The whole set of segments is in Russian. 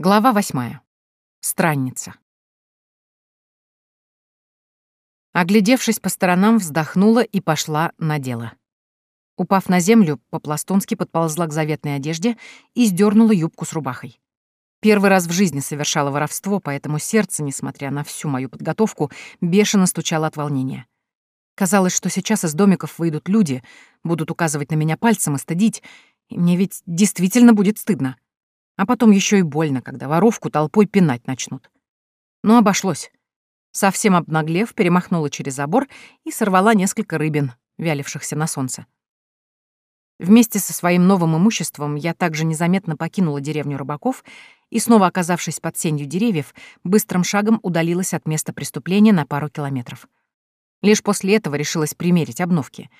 Глава восьмая. Странница. Оглядевшись по сторонам, вздохнула и пошла на дело. Упав на землю, по-пластунски подползла к заветной одежде и сдернула юбку с рубахой. Первый раз в жизни совершала воровство, поэтому сердце, несмотря на всю мою подготовку, бешено стучало от волнения. Казалось, что сейчас из домиков выйдут люди, будут указывать на меня пальцем и стыдить, и мне ведь действительно будет стыдно. А потом еще и больно, когда воровку толпой пинать начнут. Но обошлось. Совсем обнаглев, перемахнула через забор и сорвала несколько рыбин, вялившихся на солнце. Вместе со своим новым имуществом я также незаметно покинула деревню рыбаков и, снова оказавшись под сенью деревьев, быстрым шагом удалилась от места преступления на пару километров. Лишь после этого решилась примерить обновки.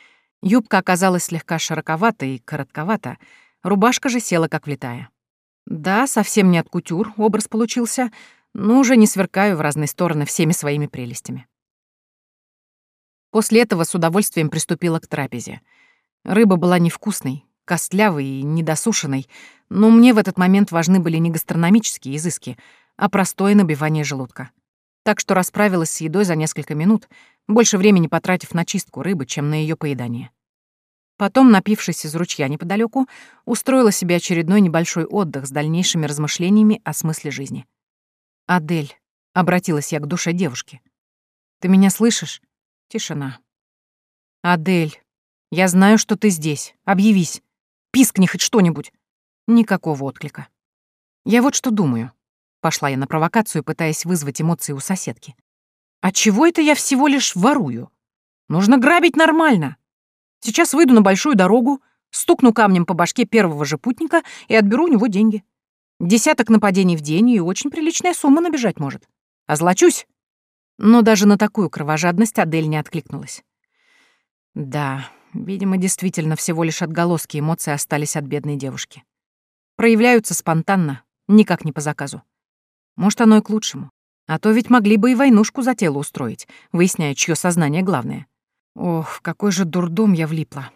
Юбка оказалась слегка широковата и коротковата, рубашка же села как влетая. Да, совсем не от кутюр образ получился, но уже не сверкаю в разные стороны всеми своими прелестями. После этого с удовольствием приступила к трапезе. Рыба была невкусной, костлявой и недосушенной, но мне в этот момент важны были не гастрономические изыски, а простое набивание желудка. Так что расправилась с едой за несколько минут, больше времени потратив на чистку рыбы, чем на ее поедание. Потом, напившись из ручья неподалеку, устроила себе очередной небольшой отдых с дальнейшими размышлениями о смысле жизни. «Адель», — обратилась я к душе девушки, — «ты меня слышишь?» Тишина. «Адель, я знаю, что ты здесь. Объявись. Пискни хоть что-нибудь». Никакого отклика. «Я вот что думаю». Пошла я на провокацию, пытаясь вызвать эмоции у соседки. «А чего это я всего лишь ворую? Нужно грабить нормально. Сейчас выйду на большую дорогу, стукну камнем по башке первого же путника и отберу у него деньги. Десяток нападений в день, и очень приличная сумма набежать может. Озлочусь. Но даже на такую кровожадность Адель не откликнулась. Да, видимо, действительно всего лишь отголоски эмоций остались от бедной девушки. Проявляются спонтанно, никак не по заказу. Может, оно и к лучшему. А то ведь могли бы и войнушку за тело устроить, выясняя, чье сознание главное. Ох, какой же дурдом я влипла.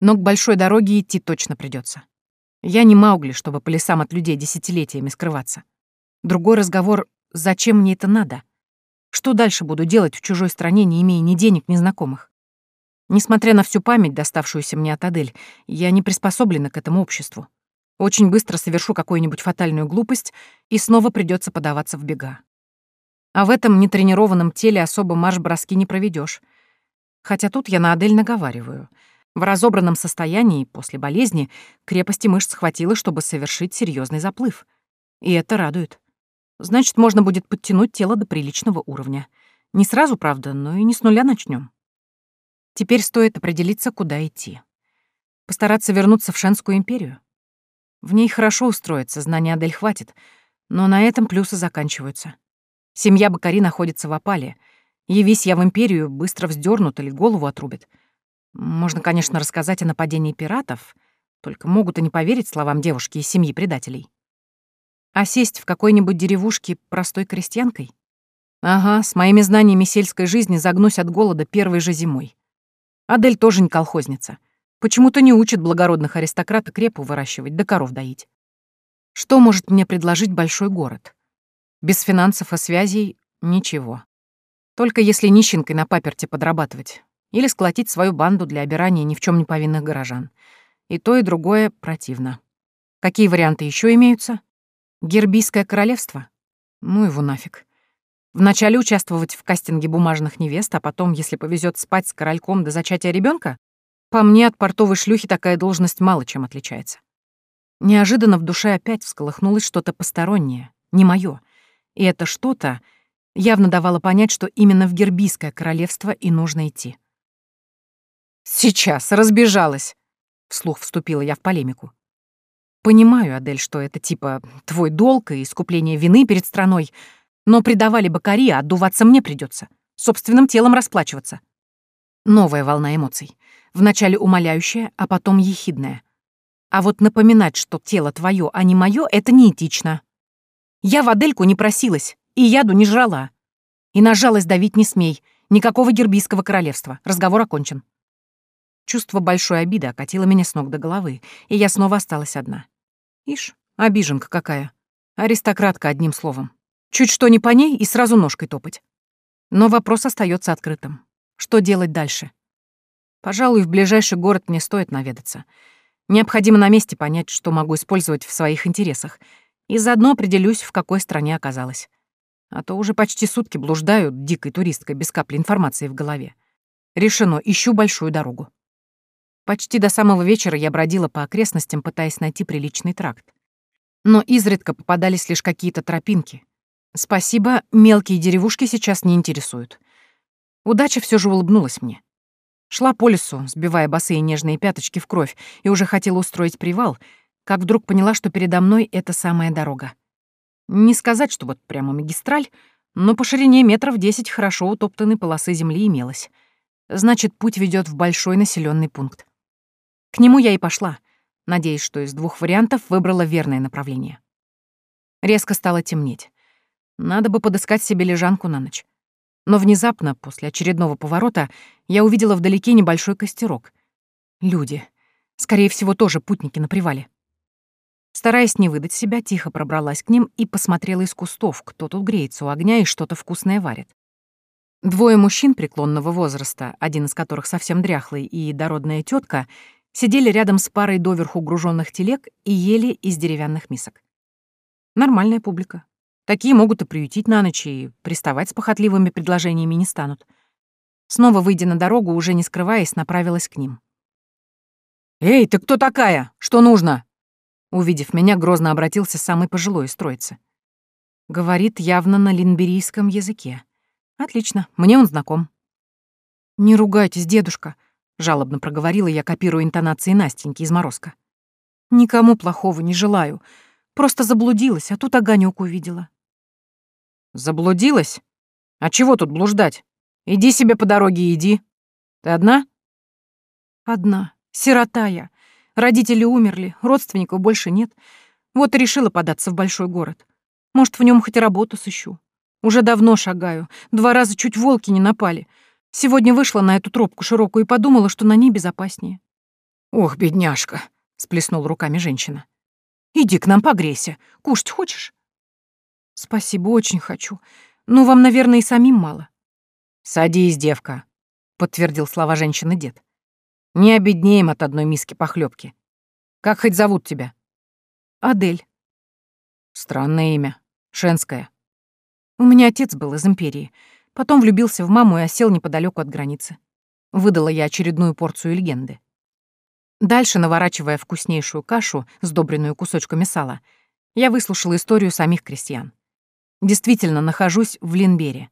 Но к большой дороге идти точно придется. Я не Маугли, чтобы по лесам от людей десятилетиями скрываться. Другой разговор — зачем мне это надо? Что дальше буду делать в чужой стране, не имея ни денег, ни знакомых? Несмотря на всю память, доставшуюся мне от Адель, я не приспособлена к этому обществу. Очень быстро совершу какую-нибудь фатальную глупость, и снова придется подаваться в бега. А в этом нетренированном теле особо марш-броски не проведешь. Хотя тут я на Адель наговариваю. В разобранном состоянии, после болезни, крепости мышц хватило, чтобы совершить серьезный заплыв. И это радует. Значит, можно будет подтянуть тело до приличного уровня. Не сразу, правда, но и не с нуля начнем. Теперь стоит определиться, куда идти. Постараться вернуться в Шенскую империю. В ней хорошо устроиться, знаний Адель хватит, но на этом плюсы заканчиваются. Семья Бакари находится в опале — Явись я в империю, быстро вздернут или голову отрубят. Можно, конечно, рассказать о нападении пиратов, только могут и не поверить словам девушки из семьи предателей. А сесть в какой-нибудь деревушке простой крестьянкой? Ага, с моими знаниями сельской жизни загнусь от голода первой же зимой. Адель тоже не колхозница. Почему-то не учит благородных аристократок репу выращивать да коров доить. Что может мне предложить большой город? Без финансов и связей — ничего. Только если нищенкой на паперте подрабатывать. Или сколотить свою банду для обирания ни в чем не повинных горожан. И то, и другое противно. Какие варианты еще имеются? Гербийское королевство? Ну его нафиг. Вначале участвовать в кастинге бумажных невест, а потом, если повезет, спать с корольком до зачатия ребенка? По мне, от портовой шлюхи такая должность мало чем отличается. Неожиданно в душе опять всколыхнулось что-то постороннее, не мое. И это что-то явно давала понять, что именно в Гербийское королевство и нужно идти. «Сейчас, разбежалась!» — вслух вступила я в полемику. «Понимаю, Адель, что это типа твой долг и искупление вины перед страной, но предавали Бакари, а отдуваться мне придется, собственным телом расплачиваться». Новая волна эмоций. Вначале умоляющая, а потом ехидная. А вот напоминать, что тело твое, а не мое, это неэтично. Я в Адельку не просилась, и яду не жрала. И на жалость давить не смей. Никакого гербийского королевства. Разговор окончен. Чувство большой обиды окатило меня с ног до головы, и я снова осталась одна. Ишь, обиженка какая. Аристократка, одним словом. Чуть что не по ней и сразу ножкой топать. Но вопрос остается открытым. Что делать дальше? Пожалуй, в ближайший город мне стоит наведаться. Необходимо на месте понять, что могу использовать в своих интересах, и заодно определюсь, в какой стране оказалась. А то уже почти сутки блуждаю дикой туристкой без капли информации в голове. Решено, ищу большую дорогу. Почти до самого вечера я бродила по окрестностям, пытаясь найти приличный тракт. Но изредка попадались лишь какие-то тропинки. Спасибо, мелкие деревушки сейчас не интересуют. Удача все же улыбнулась мне. Шла по лесу, сбивая босые нежные пяточки в кровь, и уже хотела устроить привал, как вдруг поняла, что передо мной эта самая дорога. Не сказать, что вот прямо магистраль, но по ширине метров десять хорошо утоптанной полосы земли имелось. Значит, путь ведет в большой населенный пункт. К нему я и пошла, надеясь, что из двух вариантов выбрала верное направление. Резко стало темнеть. Надо бы подыскать себе лежанку на ночь. Но внезапно, после очередного поворота, я увидела вдалеке небольшой костерок. Люди. Скорее всего, тоже путники на привале. Стараясь не выдать себя, тихо пробралась к ним и посмотрела из кустов, кто тут греется у огня и что-то вкусное варит. Двое мужчин преклонного возраста, один из которых совсем дряхлый, и дородная тетка, сидели рядом с парой доверху груженных телег и ели из деревянных мисок. Нормальная публика. Такие могут и приютить на ночь, и приставать с похотливыми предложениями не станут. Снова выйдя на дорогу, уже не скрываясь, направилась к ним. «Эй, ты кто такая? Что нужно?» Увидев меня, грозно обратился самый пожилой из троицы. Говорит явно на линберийском языке. Отлично, мне он знаком. «Не ругайтесь, дедушка», — жалобно проговорила я, копируя интонации Настеньки из «Морозка». «Никому плохого не желаю. Просто заблудилась, а тут огонёк увидела. Заблудилась? А чего тут блуждать? Иди себе по дороге иди. Ты одна? Одна. Сирота я. Родители умерли, родственников больше нет. Вот и решила податься в большой город. Может, в нем хоть работу сыщу. Уже давно шагаю. Два раза чуть волки не напали. Сегодня вышла на эту тропку широкую и подумала, что на ней безопаснее. «Ох, бедняжка!» — сплеснул руками женщина. «Иди к нам погрейся. Кушать хочешь?» «Спасибо, очень хочу. Но вам, наверное, и самим мало». «Садись, девка», — подтвердил слова женщины дед. «Не обеднеем от одной миски похлебки. Как хоть зовут тебя?» «Адель». «Странное имя. Шенское». «У меня отец был из империи. Потом влюбился в маму и осел неподалеку от границы. Выдала я очередную порцию легенды. Дальше, наворачивая вкуснейшую кашу, сдобренную кусочками сала, я выслушала историю самих крестьян. Действительно, нахожусь в Линбере.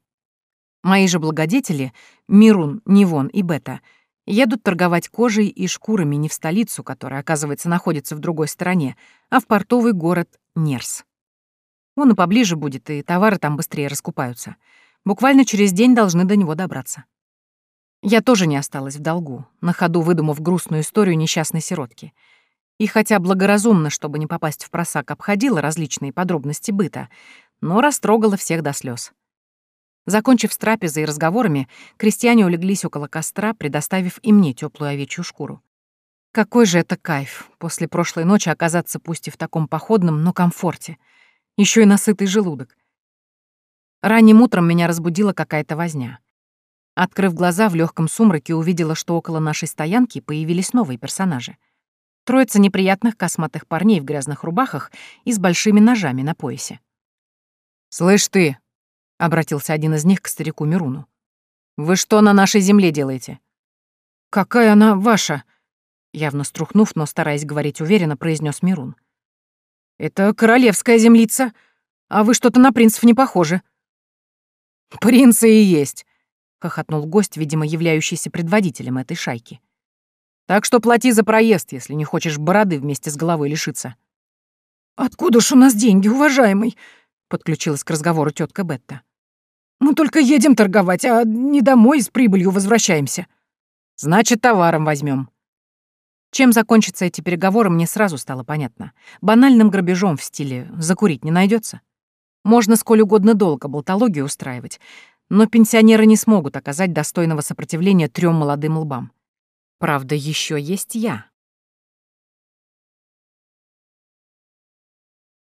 Мои же благодетели, Мирун, Нивон и Бета, едут торговать кожей и шкурами не в столицу, которая, оказывается, находится в другой стороне, а в портовый город Нерс. Он и поближе будет, и товары там быстрее раскупаются. Буквально через день должны до него добраться. Я тоже не осталась в долгу, на ходу выдумав грустную историю несчастной сиротки. И хотя благоразумно, чтобы не попасть в просак, обходила различные подробности быта, но растрогала всех до слез. Закончив с трапезой и разговорами, крестьяне улеглись около костра, предоставив и мне теплую овечью шкуру. Какой же это кайф после прошлой ночи оказаться пусть и в таком походном, но комфорте. Еще и насытый желудок. Ранним утром меня разбудила какая-то возня. Открыв глаза в легком сумраке, увидела, что около нашей стоянки появились новые персонажи. Троица неприятных косматых парней в грязных рубахах и с большими ножами на поясе. «Слышь ты!» — обратился один из них к старику Мируну. «Вы что на нашей земле делаете?» «Какая она ваша?» Явно струхнув, но стараясь говорить уверенно, произнес Мирун. «Это королевская землица, а вы что-то на принцев не похожи». «Принцы и есть», — хохотнул гость, видимо, являющийся предводителем этой шайки. «Так что плати за проезд, если не хочешь бороды вместе с головой лишиться». «Откуда ж у нас деньги, уважаемый?» Подключилась к разговору тетка Бетта. Мы только едем торговать, а не домой с прибылью возвращаемся. Значит, товаром возьмем. Чем закончатся эти переговоры, мне сразу стало понятно. Банальным грабежом в стиле «закурить не найдется. Можно сколь угодно долго болтологию устраивать, но пенсионеры не смогут оказать достойного сопротивления трем молодым лбам. Правда, еще есть я.